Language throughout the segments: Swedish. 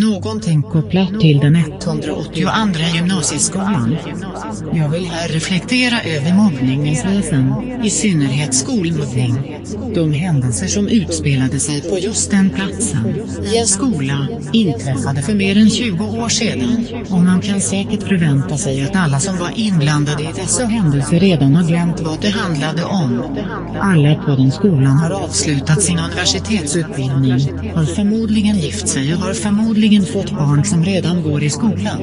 Någonting kopplat till den 182 gymnasieskolan. Jag vill här reflektera över mobbningens väsen, i synnerhet skolmobbning. De händelser som utspelade sig på just den platsen, i en skola, inträffade för mer än 20 år sedan, och man kan säkert förvänta sig att alla som var inblandade i dessa händelser redan har glömt vad det handlade om. Alla på den skolan har avslutat sin universitetsutbildning, har förmodligen gift sig och har förmodligen fått barn som redan går i skolan.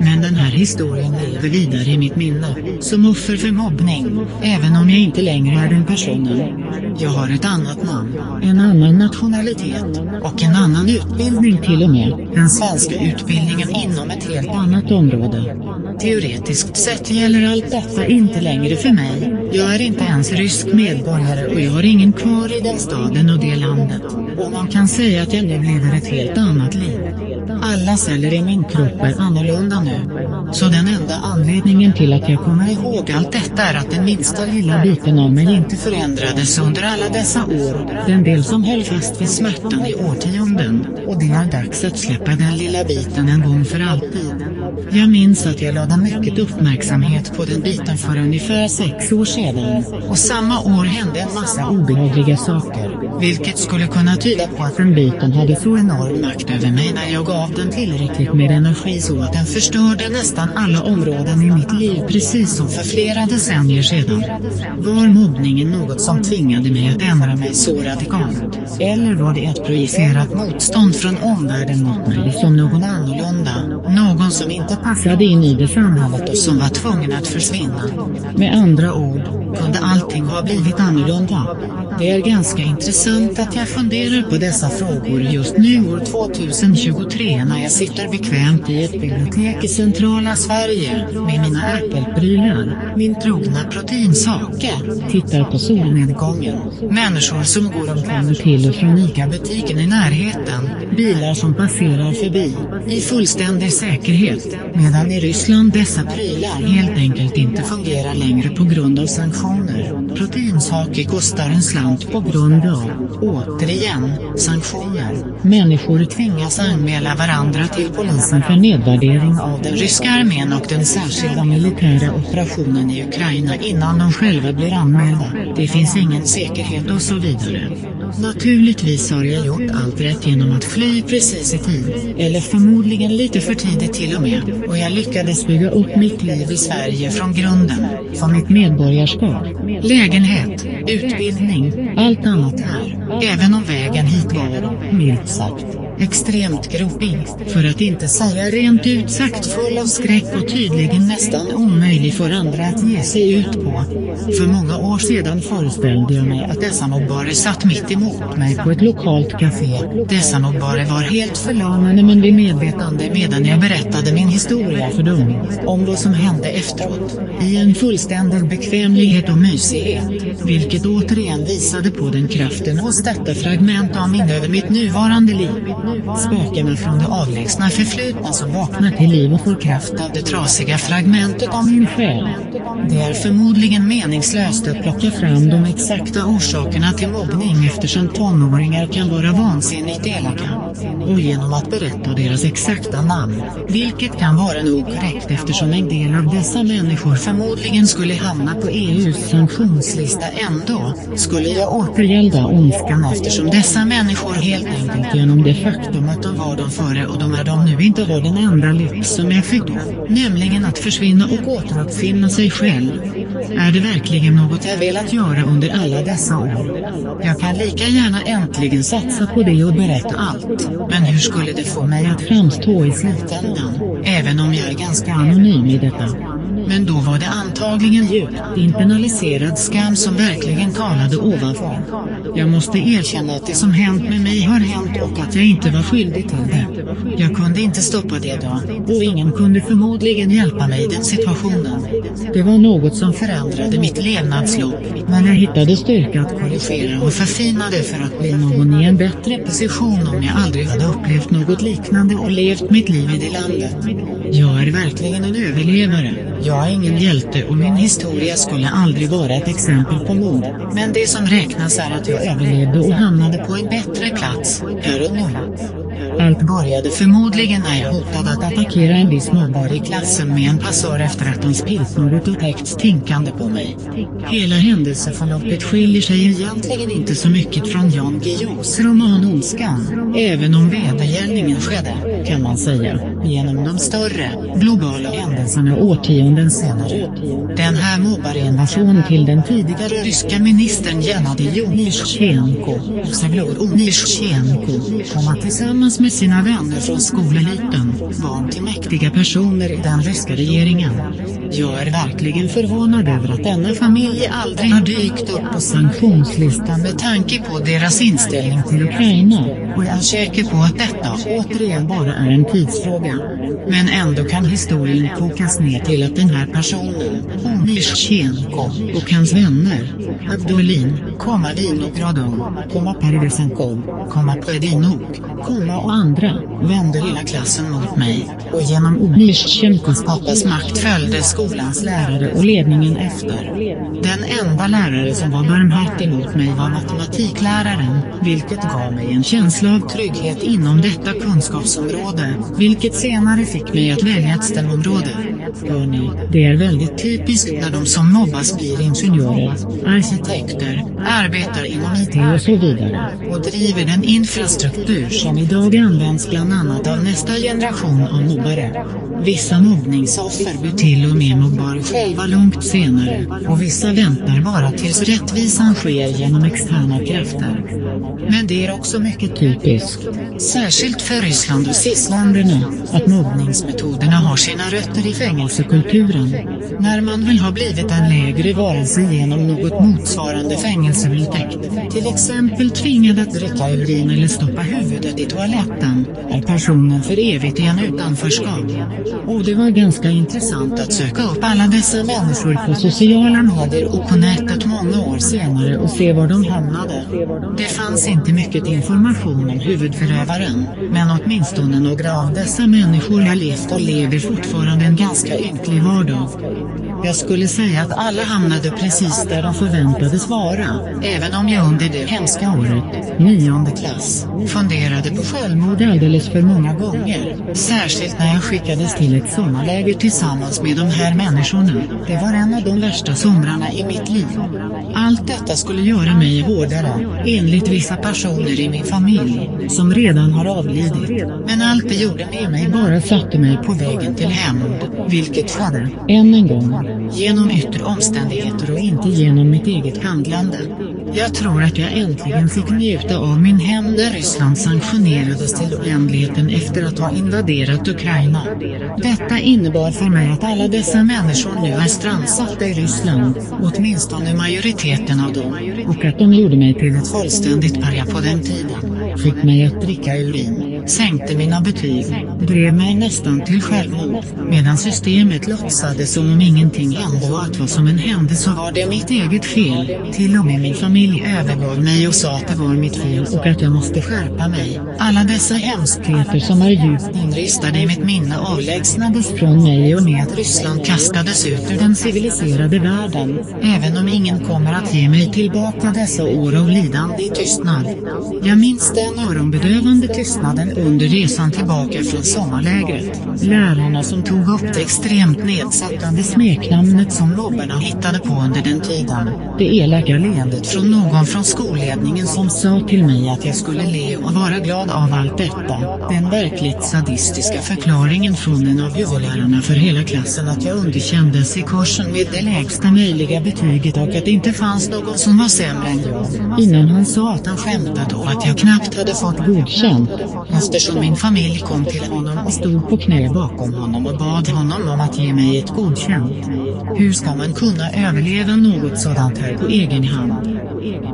Men den här historien lever vidare i mitt minne, som offer för mobbning, även om jag inte längre är den personen. Jag har ett annat namn, en annan nationalitet, och en annan utbildning till och med, den svenska utbildningen inom ett helt annat område. Teoretiskt sett gäller allt detta inte längre för mig, jag är inte ens rysk medborgare och jag har ingen kvar i den staden och det landet, och man kan säga att jag nu lever ett helt annat liv. Alla celler i min kropp är annorlunda nu. Så den enda anledningen till att jag kommer ihåg allt detta är att den minsta lilla biten av mig inte förändrades under alla dessa år. Den del som höll fast vid smärtan i årtionden. Och det är dags att släppa den lilla biten en gång för alltid. Jag minns att jag lade mycket uppmärksamhet på den biten för ungefär sex år sedan. Och samma år hände en massa obehagliga saker. Vilket skulle kunna tyda på att den biten hade så enorm makt över mig när jag gav den tillräckligt med energi så att den förstörde nästan alla områden i mitt liv precis som för flera decennier sedan. Var mobbningen något som tvingade mig att ändra mig så radikalt? Eller var det ett projicerat motstånd från omvärlden mot mig som någon annorlunda, någon som inte passade in i det samhället och som var tvungen att försvinna? Med andra ord, kunde allting ha blivit annorlunda? Det är ganska intressant att jag funderar på dessa frågor just nu år 2023 när jag sitter bekvämt i ett bibliotek i centrala Sverige, med mina Apple-prylar, min trogna proteinsake, tittar på solnedgången, människor som går omkring till och från ICA-butiken i närheten, bilar som passerar förbi, i fullständig säkerhet, medan i Ryssland dessa prylar helt enkelt inte fungerar längre på grund av sanktioner. Proteinsake kostar en slant på grund av, återigen, sanktioner. Människor tvingas anmäla varandra till polisen för nedvärdering av den ryska armén och den särskilda militära operationen i Ukraina innan de själva blir anmälda. Det finns ingen säkerhet och så vidare. Naturligtvis har jag gjort allt rätt genom att fly precis i tid, eller förmodligen lite för tidigt till och med, och jag lyckades bygga upp mitt liv i Sverige från grunden, från mitt medborgarskap, lägenhet, utbildning, allt annat här, även om vägen hit var, milt sagt, extremt gropig, för att inte säga rent ut sagt full av skräck och tydligen nästan omöjlig för andra att ge sig ut på. För många år sedan föreställde jag mig att dessa mobbare satt mitt emot mig på ett lokalt café. Dessa mobbare var helt förlamade men vid medvetande medan jag berättade min historia för dem, om vad som hände efteråt, i en fullständig bekvämlighet och mysighet, vilket återigen visade på den kraften hos detta fragment av min över mitt nuvarande liv. Spökena från det avlägsna förflutna som vaknar till liv och får kraft av det trasiga fragmentet av min själ. Det är förmodligen meningslöst att plocka fram de exakta orsakerna till mobbning eftersom tonåringar kan vara vansinnigt elaka. Och genom att berätta deras exakta namn, vilket kan vara nog korrekt eftersom en del av dessa människor förmodligen skulle hamna på EUs sanktionslista ändå, skulle jag återgälda ondskan eftersom dessa människor helt enkelt genom det faktum att de var de före och de är de nu inte har den enda lyx som jag fick då, nämligen att försvinna och återuppfinna sig själv. Är det verkligen något jag velat göra under alla dessa år? Jag kan lika gärna äntligen satsa på det och berätta allt, men hur skulle det få mig att framstå i slutändan, även om jag är ganska anonym i detta? Men då var det antagligen djupt internaliserad skam som verkligen talade ovanför. Jag måste erkänna att det som hänt med mig har hänt och att jag inte var skyldig till det. Jag kunde inte stoppa det då, och ingen kunde förmodligen hjälpa mig i den situationen. Det var något som förändrade mitt levnadslopp, men jag hittade styrka att korrigera och förfina det för att bli någon i en bättre position om jag aldrig hade upplevt något liknande och levt mitt liv i det landet. Jag är verkligen en överlevare. Jag jag är ingen hjälte och min historia skulle aldrig vara ett exempel på mod. Men det som räknas är att jag överlevde och hamnade på en bättre plats, här och nu. Allt började förmodligen när jag hotade att attackera en viss mobbare i klassen med en passör efter att hans pilsnurret upptäckts tinkande på mig. Hela händelseförloppet skiljer sig egentligen inte så mycket från Jan Guillous roman Ondskan, även om vedergällningen skedde, kan man säga, genom de större, globala händelserna årtionden senare. Den här mobbar en version till den tidigare ryska ministern Gennadij Onyshchenko, Vsevolod Onyshchenko, kom att tillsammans med sina vänner från skoleliten, barn till mäktiga personer i den ryska regeringen. Jag är verkligen förvånad över att denna familj aldrig har dykt upp på sanktionslistan med tanke på deras inställning till Ukraina, och jag är säker på att detta återigen bara är en tidsfråga. Men ändå kan historien kokas ner till att den här personen, Onishchenko, och hans vänner, Abdulin, komma Vinogradov, komma Peridesenkov, komma Predinok, komma och andra, vände hela klassen mot mig, och genom Onishchenkos pappas makt följde skolans lärare och ledningen efter. Den enda lärare som var barmhärtig mot mig var matematikläraren, vilket gav mig en känsla av trygghet inom detta kunskapsområde, vilket senare fick mig att välja ett STEM-område. Hörni, det är väldigt typiskt när de som mobbas blir ingenjörer, arkitekter, arbetar inom IT och så vidare, och driver den infrastruktur som idag används bland annat av nästa generation av mobbare. Vissa mobbningsoffer blir till och med mobbare själva långt senare, och vissa väntar bara tills rättvisan sker genom externa krafter. Men det är också mycket typiskt, särskilt för Ryssland och CIS-länderna, att mobbningsmetoderna har sina rötter i fängelsekulturen. När man väl har blivit en lägre varelse genom något motsvarande fängelsevåldtäkt, till exempel tvingad att dricka urin eller stoppa huvudet i toaletten, är personen för evigt i en utanförskap. Och det var ganska intressant att söka upp alla dessa människor på sociala medier och på nätet många år senare och se var de hamnade. Det fanns inte mycket information om huvudförövaren, men åtminstone några av dessa människor har levt och lever fortfarande en ganska ynklig vardag. Jag skulle säga att alla hamnade precis där de förväntades vara, även om jag under det hemska året, nionde klass, funderade på självmord alldeles för många gånger, särskilt när jag skickades till ett sommarläger tillsammans med de här människorna. Det var en av de värsta somrarna i mitt liv. Allt detta skulle göra mig hårdare, enligt vissa personer i min familj, som redan har avlidit. Men allt det gjorde med mig bara satte mig på vägen till hämnd, vilket skedde, än en gång, genom yttre omständigheter och inte genom mitt eget handlande. Jag tror att jag äntligen fick njuta av min hämnd när Ryssland sanktionerades till oändligheten efter att ha invaderat Ukraina. Detta innebar för mig att alla dessa människor nu är strandsatta i Ryssland, åtminstone majoriteten av dem, och att de gjorde mig till ett fullständigt paria på den tiden, fick mig att dricka urin, sänkte mina betyg, drev mig nästan till självmord, medan systemet låtsades som om ingenting hände och att vad som än hände så var det mitt eget fel, till och med min familj övergav mig och sa att det var mitt fel och att jag måste skärpa mig. Alla dessa hemskheter som är djupt inristade i mitt minne avlägsnades från mig och med att Ryssland kastades ut ur den civiliserade världen, även om ingen kommer att ge mig tillbaka dessa år av lidande i tystnad. Jag minns den öronbedövande tystnaden under resan tillbaka från sommarlägret. Lärarna som tog upp det extremt nedsättande smeknamnet som lobbarna hittade på under den tiden. Det elaka leendet från någon från skolledningen som sa till mig att jag skulle le och vara glad av allt detta. Den verkligt sadistiska förklaringen från en av huvudlärarna för hela klassen att jag underkändes i kursen med det lägsta möjliga betyget och att det inte fanns någon som var sämre än jag. Innan han sa att han skämtade och att jag knappt hade fått godkänt. Eftersom min familj kom till honom och stod på knä bakom honom och bad honom om att ge mig ett godkänt. Hur ska man kunna överleva något sådant här på egen hand?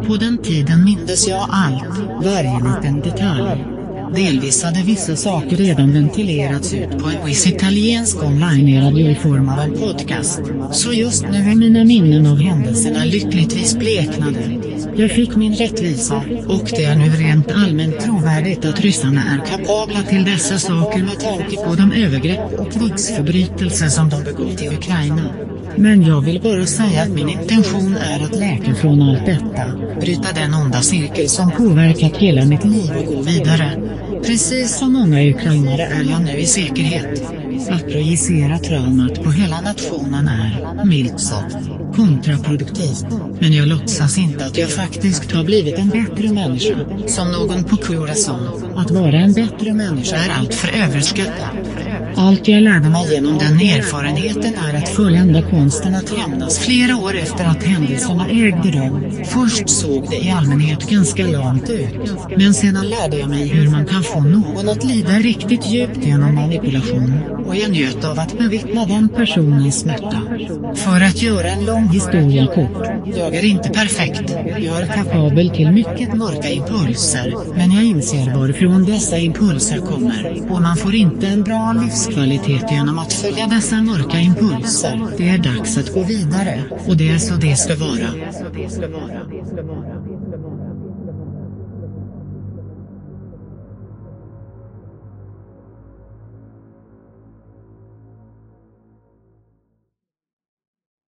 På den tiden mindes jag allt, varje liten detalj. Delvis hade vissa saker redan ventilerats ut på en viss italiensk online-radio i form av en podcast, så just nu är mina minnen av händelserna lyckligtvis bleknade. Jag fick min rättvisa, och det är nu rent allmänt trovärdigt att ryssarna är kapabla till dessa saker med tanke på de övergrepp och krigsförbrytelser som de begått i Ukraina. Men jag vill bara säga att min intention är att läka från allt detta, bryta den onda cirkel som påverkat hela mitt liv och gå vidare. Precis som många ukrainare är jag nu i säkerhet. Att projicera traumat på hela nationen är, milt sagt, kontraproduktivt. Men jag låtsas inte att jag faktiskt har blivit en bättre människa. Som någon på Kura sa, att vara en bättre människa är allt för överskattat. Allt jag lärde mig genom den erfarenheten är att fullända konsten att hämnas flera år efter att händelserna ägde rum. Först såg det i allmänhet ganska långt ut. Men sedan lärde jag mig hur man kan få någon att lida riktigt djupt genom manipulation. Och jag njöt av att bevittna den personens smärta. För att göra en lång historia kort. Jag är inte perfekt. Jag är kapabel till mycket mörka impulser. Men jag inser varifrån dessa impulser kommer. Och man får inte en bra livskvalitet genom att följa dessa mörka impulser. Det är dags att gå vidare. Och det är så det ska vara.